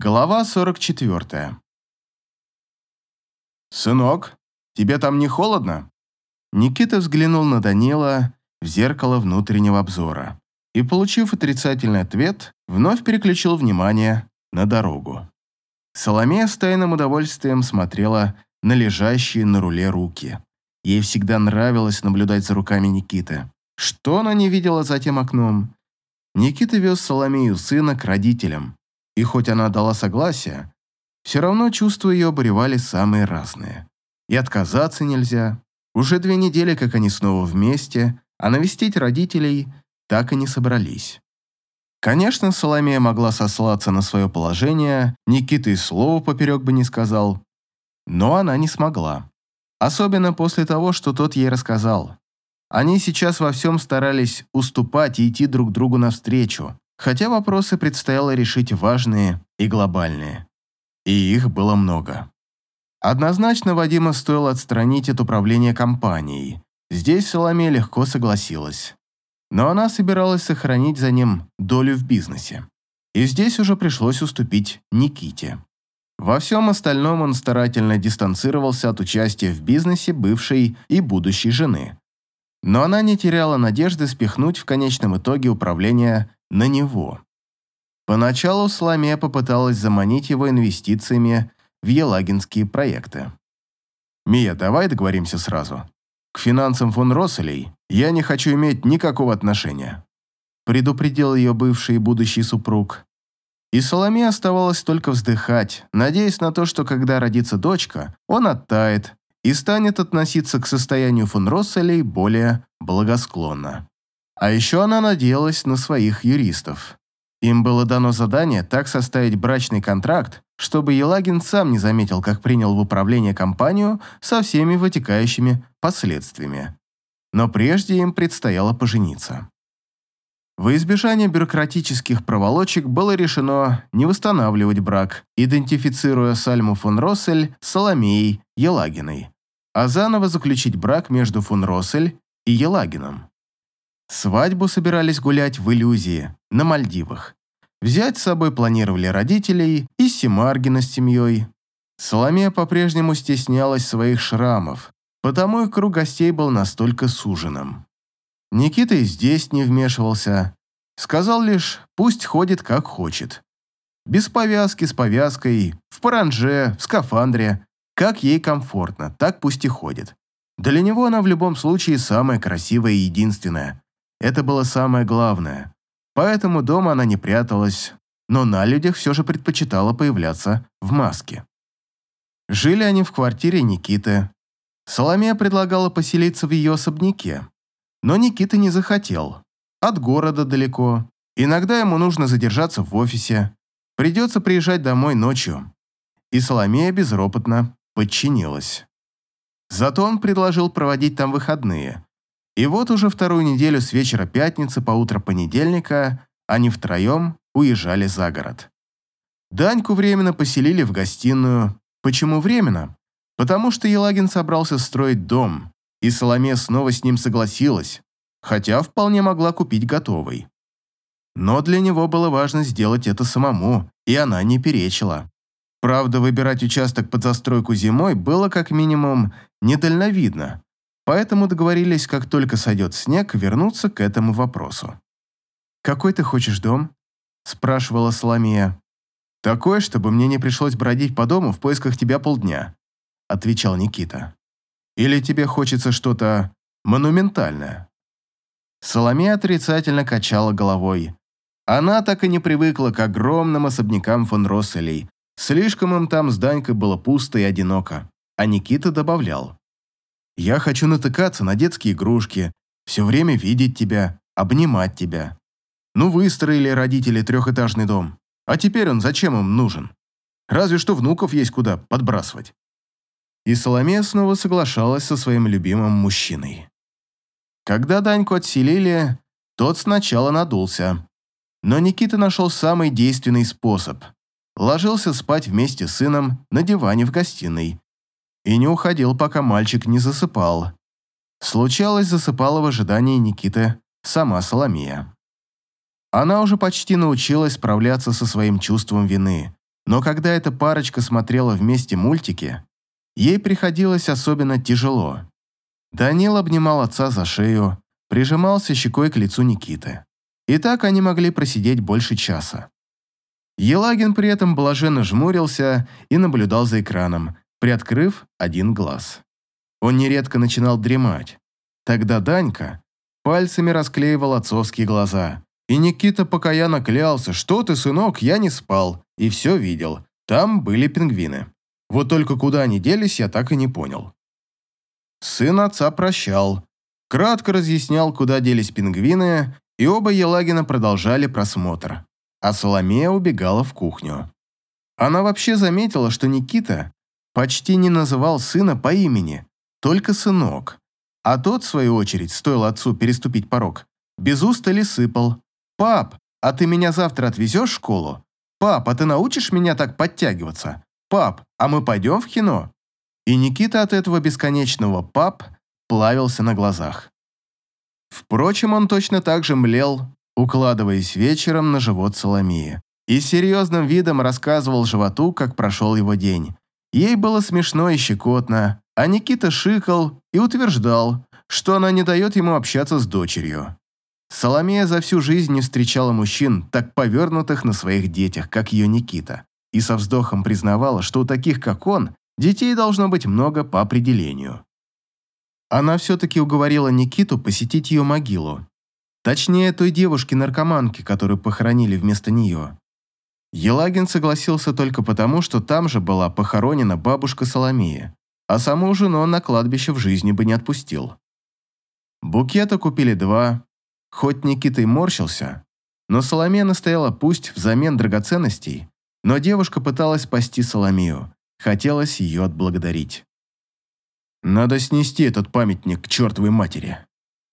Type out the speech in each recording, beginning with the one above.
Глава 44. «Сынок, тебе там не холодно?» Никита взглянул на Данила в зеркало внутреннего обзора и, получив отрицательный ответ, вновь переключил внимание на дорогу. Соломея с тайным удовольствием смотрела на лежащие на руле руки. Ей всегда нравилось наблюдать за руками Никиты. Что она не видела за тем окном? Никита вез Соломею сына к родителям, и хоть она дала согласие, все равно чувства ее обуревали самые разные. И отказаться нельзя. Уже две недели, как они снова вместе, а навестить родителей так и не собрались. Конечно, Соломея могла сослаться на свое положение, Никита и слова поперек бы не сказал, но она не смогла. Особенно после того, что тот ей рассказал. Они сейчас во всем старались уступать и идти друг другу навстречу, хотя вопросы предстояло решить важные и глобальные. И их было много. Однозначно Вадима стоило отстранить от управления компанией. Здесь Соломея легко согласилась. Но она собиралась сохранить за ним долю в бизнесе. И здесь уже пришлось уступить Никите. Во всем остальном он старательно дистанцировался от участия в бизнесе бывшей и будущей жены. Но она не теряла надежды спихнуть в конечном итоге управление на него. Поначалу Соломея попыталась заманить его инвестициями в елагинские проекты. «Мия, давай договоримся сразу. К финансам фон Росселей я не хочу иметь никакого отношения», предупредил ее бывший и будущий супруг. И Соломея оставалось только вздыхать, надеясь на то, что когда родится дочка, он оттает и станет относиться к состоянию фон Росселей более благосклонно. А еще она надеялась на своих юристов. Им было дано задание так составить брачный контракт, чтобы Елагин сам не заметил, как принял в управление компанию со всеми вытекающими последствиями. Но прежде им предстояло пожениться. Во избежание бюрократических проволочек было решено не восстанавливать брак, идентифицируя Сальму фон Россель с Соломеей Елагиной, а заново заключить брак между фон Россель и Елагином. Свадьбу собирались гулять в иллюзии, на Мальдивах. Взять с собой планировали родителей и Семаргина с семьей. Соломея по-прежнему стеснялась своих шрамов, потому и круг гостей был настолько суженным. Никита и здесь не вмешивался. Сказал лишь, пусть ходит как хочет. Без повязки, с повязкой, в паранже, в скафандре. Как ей комфортно, так пусть и ходит. Для него она в любом случае самая красивая и единственная. Это было самое главное. Поэтому дома она не пряталась, но на людях все же предпочитала появляться в маске. Жили они в квартире Никиты. Соломея предлагала поселиться в ее особняке. Но Никита не захотел. От города далеко. Иногда ему нужно задержаться в офисе. Придется приезжать домой ночью. И Соломея безропотно подчинилась. Зато он предложил проводить там выходные, и вот уже вторую неделю с вечера пятницы по утро понедельника они втроем уезжали за город. Даньку временно поселили в гостиную. Почему временно? Потому что Елагин собрался строить дом, и Соломея снова с ним согласилась, хотя вполне могла купить готовый. Но для него было важно сделать это самому, и она не перечила. Правда, выбирать участок под застройку зимой было как минимум недальновидно, Поэтому договорились, как только сойдет снег, вернуться к этому вопросу. «Какой ты хочешь дом?» – спрашивала Соломия. «Такой, чтобы мне не пришлось бродить по дому в поисках тебя полдня», – отвечал Никита. «Или тебе хочется что-то монументальное?» Соломея отрицательно качала головой. Она так и не привыкла к огромным особнякам фон Росселей. Слишком им там с Данькой было пусто и одиноко. А Никита добавлял. Я хочу натыкаться на детские игрушки, все время видеть тебя, обнимать тебя. Ну, выстроили родители трехэтажный дом. А теперь он зачем им нужен? Разве что внуков есть куда подбрасывать. И Соломея снова соглашалась со своим любимым мужчиной. Когда Даньку отселили, тот сначала надулся. Но Никита нашел самый действенный способ. Ложился спать вместе с сыном на диване в гостиной и не уходил, пока мальчик не засыпал. Случалось, засыпала в ожидании Никиты сама Соломея. Она уже почти научилась справляться со своим чувством вины, Но когда эта парочка смотрела вместе мультики, ей приходилось особенно тяжело. Данил обнимал отца за шею, прижимался щекой к лицу Никиты. И так они могли просидеть больше часа. Елагин при этом блаженно жмурился и наблюдал за экраном, приоткрыв один глаз. Он нередко начинал дремать. Тогда Данька пальцами расклеивал отцовские глаза. И Никита покаянно клялся, что ты, сынок, я не спал, и все видел. Там были пингвины. Вот только куда они делись, я так и не понял. Сын отца прощал. Кратко разъяснял, куда делись пингвины, и оба Елагина продолжали просмотр а Соломея убегала в кухню. Она вообще заметила, что Никита почти не называл сына по имени, только сынок. А тот, в свою очередь, стоил отцу переступить порог, без устали сыпал. «Пап, а ты меня завтра отвезешь в школу? Пап, а ты научишь меня так подтягиваться? Пап, а мы пойдем в кино?» И Никита от этого бесконечного «пап» плавился на глазах. Впрочем, он точно так же млел укладываясь вечером на живот Соломии. И серьезным видом рассказывал животу, как прошел его день. Ей было смешно и щекотно, а Никита шикал и утверждал, что она не дает ему общаться с дочерью. Соломея за всю жизнь не встречала мужчин, так повернутых на своих детях, как ее Никита, и со вздохом признавала, что у таких, как он, детей должно быть много по определению. Она все-таки уговорила Никиту посетить ее могилу, Точнее, той девушки-наркоманки, которую похоронили вместо нее. Елагин согласился только потому, что там же была похоронена бабушка Соломея, а саму жену на кладбище в жизни бы не отпустил. Букета купили два, хоть Никита и морщился, но Соломея настояла пусть взамен драгоценностей, но девушка пыталась спасти Соломею, хотелось ее отблагодарить. «Надо снести этот памятник к чертовой матери»,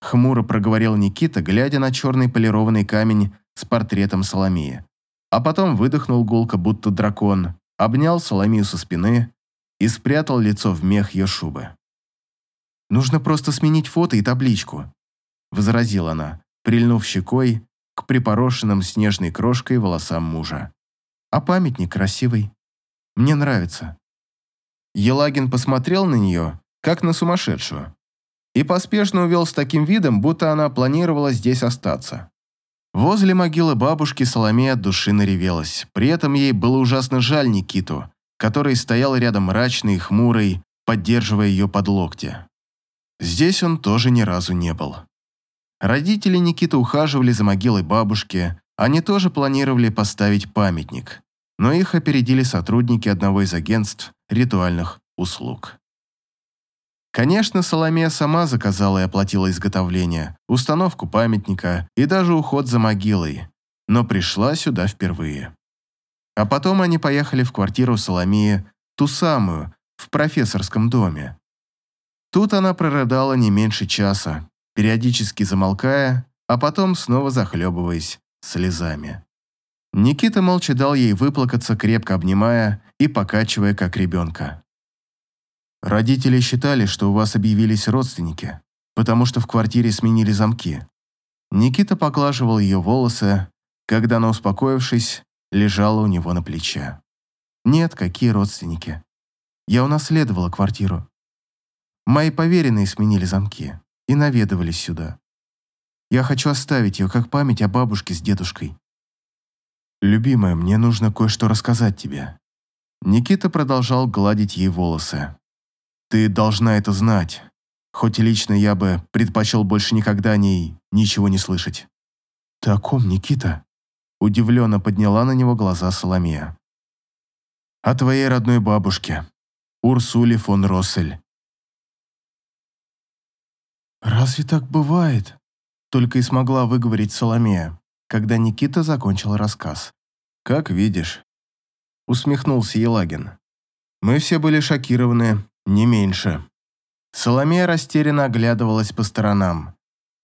Хмуро проговорил Никита, глядя на черный полированный камень с портретом Соломии. А потом выдохнул гулко, будто дракон, обнял Соломию со спины и спрятал лицо в мех ее шубы. «Нужно просто сменить фото и табличку», — возразила она, прильнув щекой к припорошенным снежной крошкой волосам мужа. «А памятник красивый. Мне нравится». Елагин посмотрел на нее, как на сумасшедшую и поспешно увел с таким видом, будто она планировала здесь остаться. Возле могилы бабушки Соломея от души наревелась. При этом ей было ужасно жаль Никиту, который стоял рядом мрачный и хмурый, поддерживая ее под локти. Здесь он тоже ни разу не был. Родители Никиты ухаживали за могилой бабушки, они тоже планировали поставить памятник, но их опередили сотрудники одного из агентств ритуальных услуг. Конечно, Соломея сама заказала и оплатила изготовление, установку памятника и даже уход за могилой, но пришла сюда впервые. А потом они поехали в квартиру Соломеи, ту самую, в профессорском доме. Тут она прорыдала не меньше часа, периодически замолкая, а потом снова захлебываясь слезами. Никита молча дал ей выплакаться, крепко обнимая и покачивая, как ребенка. Родители считали, что у вас объявились родственники, потому что в квартире сменили замки. Никита поглаживал ее волосы, когда она, успокоившись, лежала у него на плече. Нет, какие родственники. Я унаследовала квартиру. Мои поверенные сменили замки и наведывались сюда. Я хочу оставить ее как память о бабушке с дедушкой. Любимая, мне нужно кое-что рассказать тебе. Никита продолжал гладить ей волосы. Ты должна это знать. Хоть и лично я бы предпочел больше никогда о ней ничего не слышать. Ты о ком, Никита? Удивленно подняла на него глаза Соломея. О твоей родной бабушке, Урсуле фон Россель. «Разве так бывает?» Только и смогла выговорить Соломея, когда Никита закончил рассказ. «Как видишь», — усмехнулся Елагин. «Мы все были шокированы не меньше. Соломея растерянно оглядывалась по сторонам.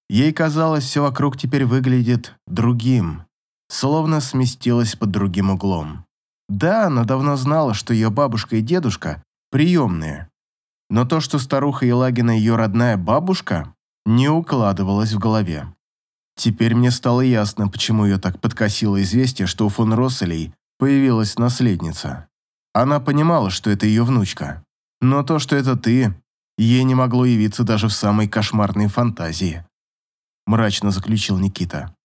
Ей казалось, все вокруг теперь выглядит другим, словно сместилась под другим углом. Да, она давно знала, что ее бабушка и дедушка приемные. Но то, что старуха Елагина ее родная бабушка, не укладывалось в голове. Теперь мне стало ясно, почему ее так подкосило известие, что у фон Росселей появилась наследница. Она понимала, что это ее внучка. Но то, что это ты, ей не могло явиться даже в самой кошмарной фантазии. Мрачно заключил Никита.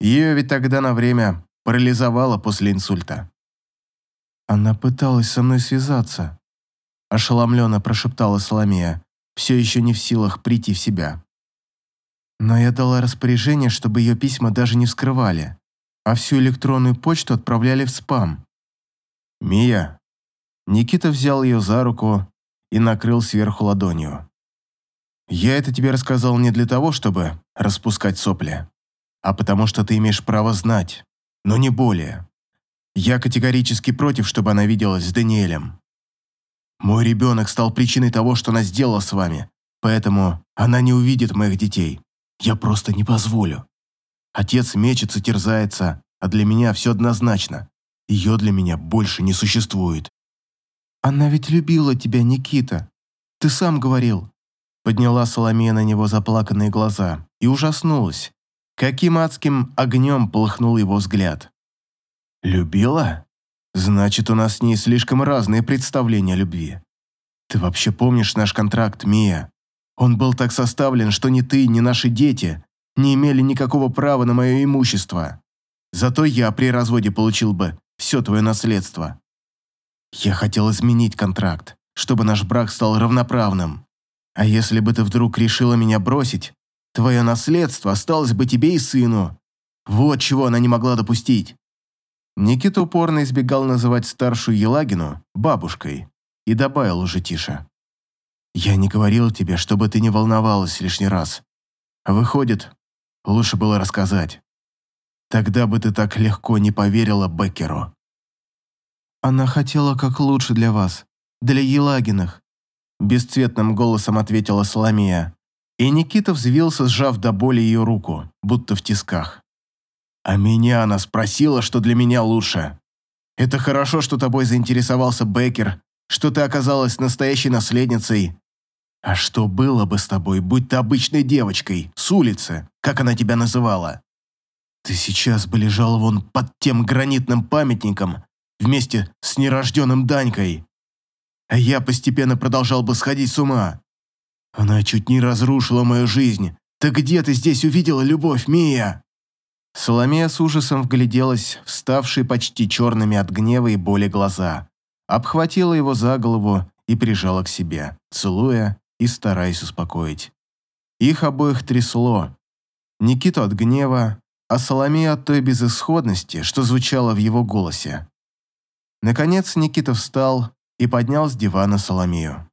Ее ведь тогда на время парализовало после инсульта. Она пыталась со мной связаться. Ошеломленно прошептала Соломея, все еще не в силах прийти в себя. Но я дала распоряжение, чтобы ее письма даже не вскрывали, а всю электронную почту отправляли в спам. «Мия». Никита взял ее за руку и накрыл сверху ладонью. «Я это тебе рассказал не для того, чтобы распускать сопли, а потому что ты имеешь право знать, но не более. Я категорически против, чтобы она виделась с Даниэлем. Мой ребенок стал причиной того, что она сделала с вами, поэтому она не увидит моих детей. Я просто не позволю. Отец мечется, терзается, а для меня все однозначно. Ее для меня больше не существует. Она ведь любила тебя, Никита. Ты сам говорил. Подняла Соломея на него заплаканные глаза и ужаснулась. Каким адским огнем полыхнул его взгляд. «Любила? Значит, у нас с ней слишком разные представления о любви. Ты вообще помнишь наш контракт, Мия? Он был так составлен, что ни ты, ни наши дети не имели никакого права на мое имущество. Зато я при разводе получил бы все твое наследство. Я хотел изменить контракт, чтобы наш брак стал равноправным. А если бы ты вдруг решила меня бросить, твое наследство осталось бы тебе и сыну. Вот чего она не могла допустить. Никита упорно избегал называть старшую Елагину бабушкой и добавил уже тише. «Я не говорил тебе, чтобы ты не волновалась лишний раз. выходит, лучше было рассказать. Тогда бы ты так легко не поверила Беккеру». «Она хотела как лучше для вас, для Елагиных», бесцветным голосом ответила Соломея. И Никита взвился, сжав до боли ее руку, будто в тисках. А меня она спросила, что для меня лучше. Это хорошо, что тобой заинтересовался Беккер, что ты оказалась настоящей наследницей. А что было бы с тобой, будь ты обычной девочкой, с улицы, как она тебя называла? Ты сейчас бы лежал вон под тем гранитным памятником вместе с нерожденным Данькой. А я постепенно продолжал бы сходить с ума. Она чуть не разрушила мою жизнь. Так где ты здесь увидела любовь, Мия? Соломея с ужасом вгляделась в ставшие почти черными от гнева и боли глаза, обхватила его за голову и прижала к себе, целуя и стараясь успокоить. Их обоих трясло. Никиту от гнева, а Соломея от той безысходности, что звучало в его голосе. Наконец Никита встал и поднял с дивана Соломею.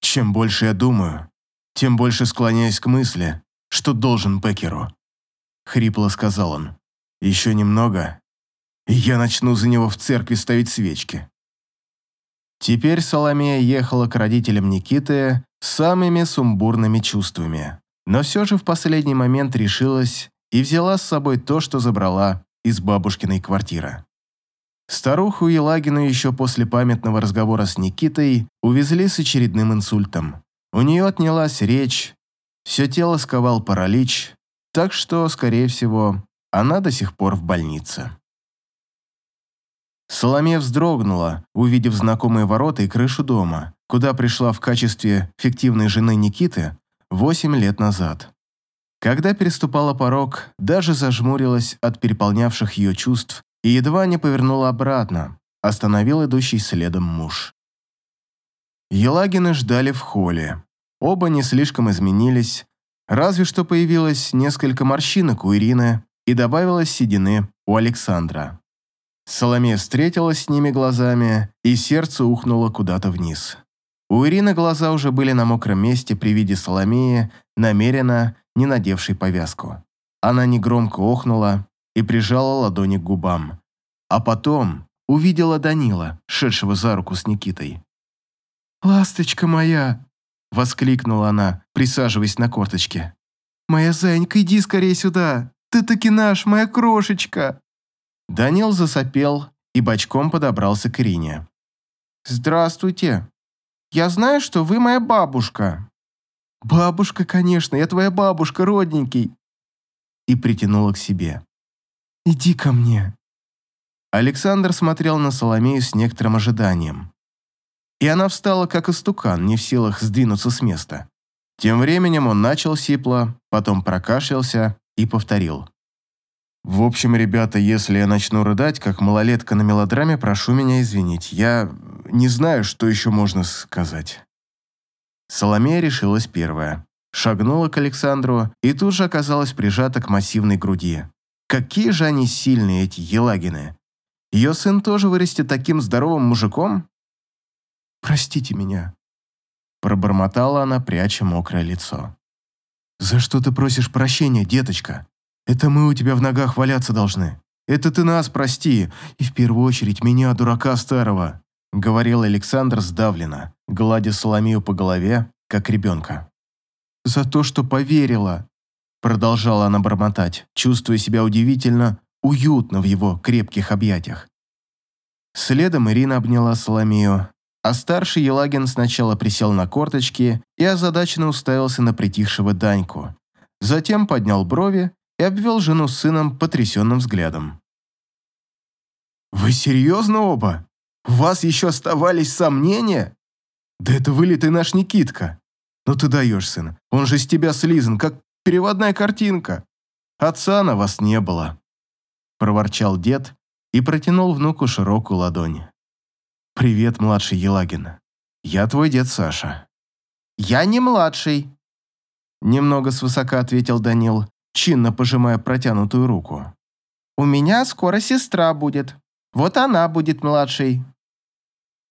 «Чем больше я думаю, тем больше склоняюсь к мысли, что должен Беккеру хрипло сказал он. «Еще немного, и я начну за него в церкви ставить свечки». Теперь Соломея ехала к родителям Никиты с самыми сумбурными чувствами, но все же в последний момент решилась и взяла с собой то, что забрала из бабушкиной квартиры. Старуху Елагину еще после памятного разговора с Никитой увезли с очередным инсультом. У нее отнялась речь, все тело сковал паралич, так что, скорее всего, она до сих пор в больнице. Соломея вздрогнула, увидев знакомые ворота и крышу дома, куда пришла в качестве фиктивной жены Никиты 8 лет назад. Когда переступала порог, даже зажмурилась от переполнявших ее чувств и едва не повернула обратно, остановил идущий следом муж. Елагины ждали в холле. Оба не слишком изменились, Разве что появилось несколько морщинок у Ирины и добавилось седины у Александра. Соломея встретилась с ними глазами, и сердце ухнуло куда-то вниз. У Ирины глаза уже были на мокром месте при виде Соломеи, намеренно не надевшей повязку. Она негромко охнула и прижала ладони к губам. А потом увидела Данила, шедшего за руку с Никитой. «Ласточка моя!» Воскликнула она, присаживаясь на корточке. «Моя зайка, иди скорее сюда! Ты таки наш, моя крошечка!» Данил засопел и бочком подобрался к Ирине. «Здравствуйте. Я знаю, что вы моя бабушка». «Бабушка, конечно, я твоя бабушка, родненький!» И притянула к себе. «Иди ко мне». Александр смотрел на Соломею с некоторым ожиданием. И она встала, как истукан, не в силах сдвинуться с места. Тем временем он начал сипло, потом прокашлялся и повторил. «В общем, ребята, если я начну рыдать, как малолетка на мелодраме, прошу меня извинить. Я не знаю, что еще можно сказать». Соломея решилась первая. Шагнула к Александру и тут же оказалась прижата к массивной груди. Какие же они сильные, эти елагины. Ее сын тоже вырастет таким здоровым мужиком? «Простите меня», – пробормотала она, пряча мокрое лицо. «За что ты просишь прощения, деточка? Это мы у тебя в ногах валяться должны. Это ты нас прости, и в первую очередь меня, дурака старого», – говорил Александр сдавленно, гладя Соломию по голове, как ребенка. «За то, что поверила», – продолжала она бормотать, чувствуя себя удивительно уютно в его крепких объятиях. Следом Ирина обняла Соломию, а старший Елагин сначала присел на корточки и озадаченно уставился на притихшего Даньку. Затем поднял брови и обвел жену с сыном потрясенным взглядом. «Вы серьезно оба? У вас еще оставались сомнения? Да это вылитый наш Никитка. Ну ты даешь, сын, он же с тебя слизан, как переводная картинка. Отца на вас не было», – проворчал дед и протянул внуку широкую ладонь. «Привет, младший Елагин. Я твой дед Саша». «Я не младший», – немного свысока ответил Данил, чинно пожимая протянутую руку. «У меня скоро сестра будет. Вот она будет младшей».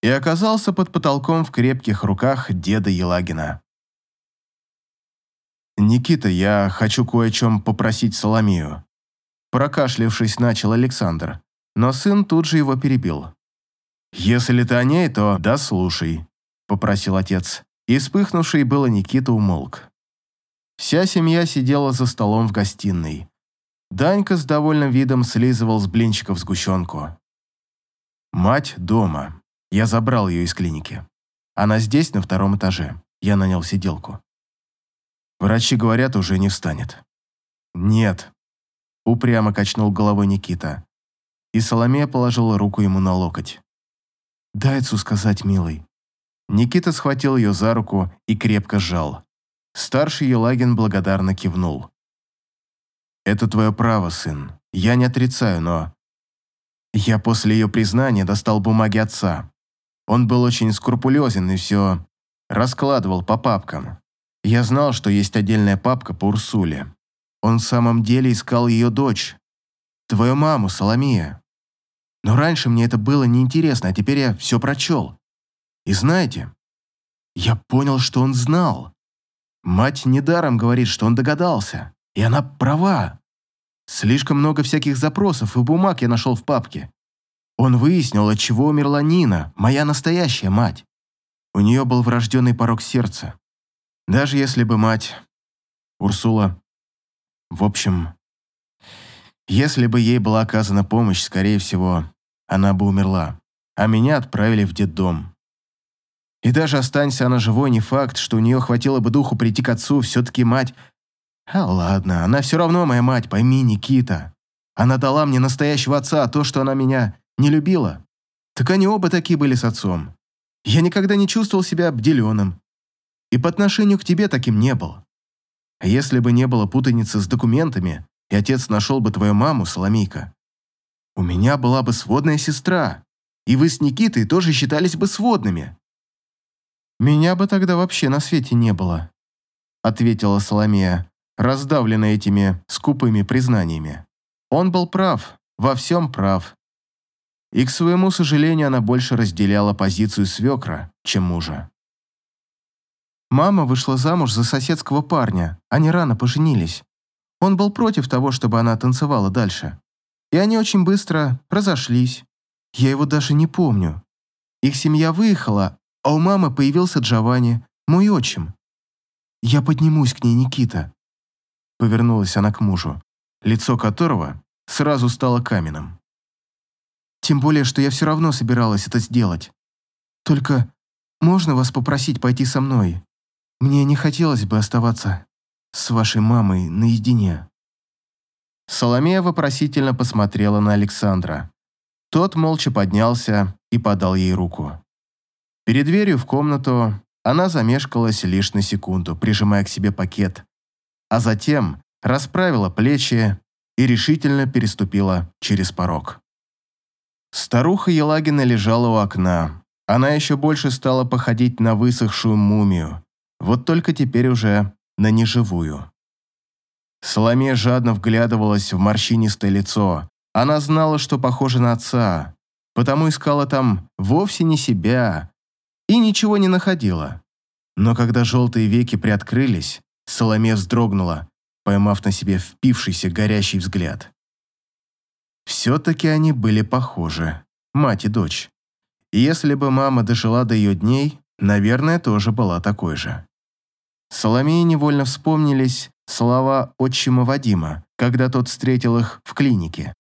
И оказался под потолком в крепких руках деда Елагина. «Никита, я хочу кое о чем попросить Соломию». Прокашлившись, начал Александр, но сын тут же его перебил. «Если ты о ней, то да слушай», – попросил отец. И вспыхнувший было Никита умолк. Вся семья сидела за столом в гостиной. Данька с довольным видом слизывал с блинчиков сгущенку. Мать дома. Я забрал ее из клиники. Она здесь, на втором этаже. Я нанял сиделку. Врачи говорят, уже не встанет. Нет. Упрямо качнул головой Никита. И Соломея положила руку ему на локоть. «Дай отцу сказать, милый». Никита схватил ее за руку и крепко сжал. Старший Елагин благодарно кивнул. «Это твое право, сын. Я не отрицаю, но...» Я после ее признания достал бумаги отца. Он был очень скрупулезен и все раскладывал по папкам. Я знал, что есть отдельная папка по Урсуле. Он в самом деле искал ее дочь. Твою маму, Соломия. Но раньше мне это было неинтересно, а теперь я все прочел. И знаете, я понял, что он знал. Мать недаром говорит, что он догадался. И она права. Слишком много всяких запросов и бумаг я нашел в папке. Он выяснил, от чего умерла Нина, моя настоящая мать. У нее был врожденный порог сердца. Даже если бы мать... Урсула... В общем... Если бы ей была оказана помощь, скорее всего, она бы умерла, а меня отправили в детдом. И даже останься она живой, не факт, что у нее хватило бы духу прийти к отцу, все-таки мать... А ладно, она все равно моя мать, пойми, Никита. Она дала мне настоящего отца, а то, что она меня не любила. Так они оба такие были с отцом. Я никогда не чувствовал себя обделенным. И по отношению к тебе таким не был. Если бы не было путаницы с документами, и отец нашел бы твою маму, Соломейка, у меня была бы сводная сестра, и вы с Никитой тоже считались бы сводными». «Меня бы тогда вообще на свете не было», — ответила Соломея, раздавленная этими скупыми признаниями. Он был прав, во всем прав. И, к своему сожалению, она больше разделяла позицию свекра, чем мужа. Мама вышла замуж за соседского парня, они рано поженились. Он был против того, чтобы она танцевала дальше и они очень быстро разошлись. Я его даже не помню. Их семья выехала, а у мамы появился Джованни, мой отчим. Я поднимусь к ней, Никита. Повернулась она к мужу, лицо которого сразу стало каменным. Тем более, что я все равно собиралась это сделать. Только можно вас попросить пойти со мной? Мне не хотелось бы оставаться с вашей мамой наедине. Соломея вопросительно посмотрела на Александра. Тот молча поднялся и подал ей руку. Перед дверью в комнату она замешкалась лишь на секунду, прижимая к себе пакет, а затем расправила плечи и решительно переступила через порог. Старуха Елагина лежала у окна. Она еще больше стала походить на высохшую мумию, вот только теперь уже на неживую. Соломея жадно вглядывалась в морщинистое лицо. Она знала, что похоже на отца, потому искала там вовсе не себя и ничего не находила. Но когда желтые веки приоткрылись, Соломея вздрогнула, поймав на себе впившийся горящий взгляд. Все-таки они были похожи, мать и дочь. И если бы мама дожила до ее дней, наверное, тоже была такой же. Соломее невольно вспомнились слова отчима Вадима, когда тот встретил их в клинике.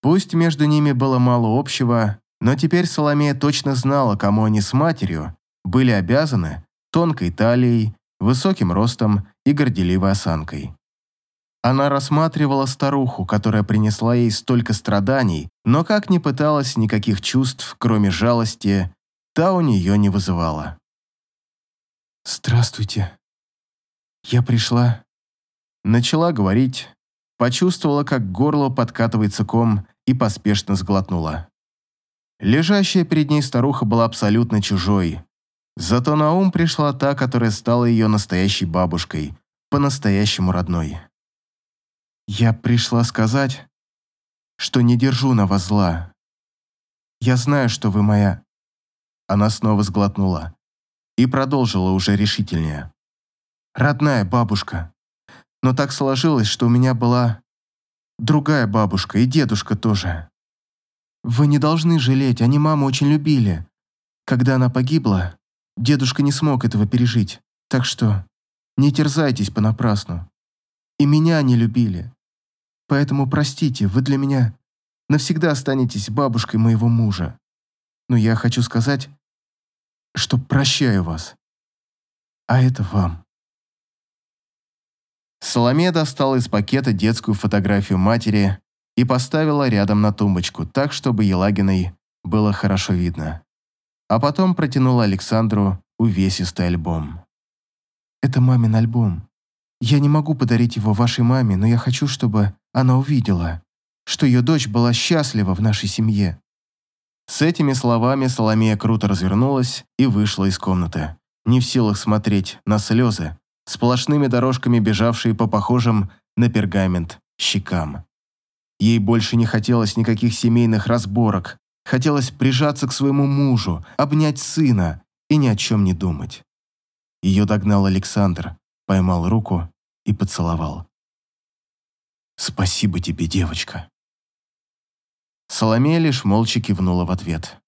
Пусть между ними было мало общего, но теперь Соломея точно знала, кому они с матерью были обязаны тонкой талией, высоким ростом и горделивой осанкой. Она рассматривала старуху, которая принесла ей столько страданий, но как ни пыталась, никаких чувств, кроме жалости, та у нее не вызывала. «Здравствуйте. Я пришла...» Начала говорить, почувствовала, как горло подкатывается ком и поспешно сглотнула. Лежащая перед ней старуха была абсолютно чужой. Зато на ум пришла та, которая стала ее настоящей бабушкой, по-настоящему родной. Я пришла сказать, что не держу на вас зла. Я знаю, что вы моя...» Она снова сглотнула и продолжила уже решительнее. «Родная бабушка. Но так сложилось, что у меня была другая бабушка и дедушка тоже. Вы не должны жалеть, они маму очень любили. Когда она погибла, дедушка не смог этого пережить, так что не терзайтесь понапрасну. И меня они любили. Поэтому простите, вы для меня навсегда останетесь бабушкой моего мужа. Но я хочу сказать, что прощаю вас. А это вам. Соломея достала из пакета детскую фотографию матери и поставила рядом на тумбочку, так, чтобы Елагиной было хорошо видно. А потом протянула Александру увесистый альбом. «Это мамин альбом. Я не могу подарить его вашей маме, но я хочу, чтобы она увидела, что ее дочь была счастлива в нашей семье. С этими словами Соломея круто развернулась и вышла из комнаты, не в силах смотреть на слезы, сплошными дорожками бежавшие по похожим на пергамент щекам. Ей больше не хотелось никаких семейных разборок, хотелось прижаться к своему мужу, обнять сына и ни о чем не думать. Ее догнал Александр, поймал руку и поцеловал. «Спасибо тебе, девочка». Соломея лишь молча кивнула в ответ.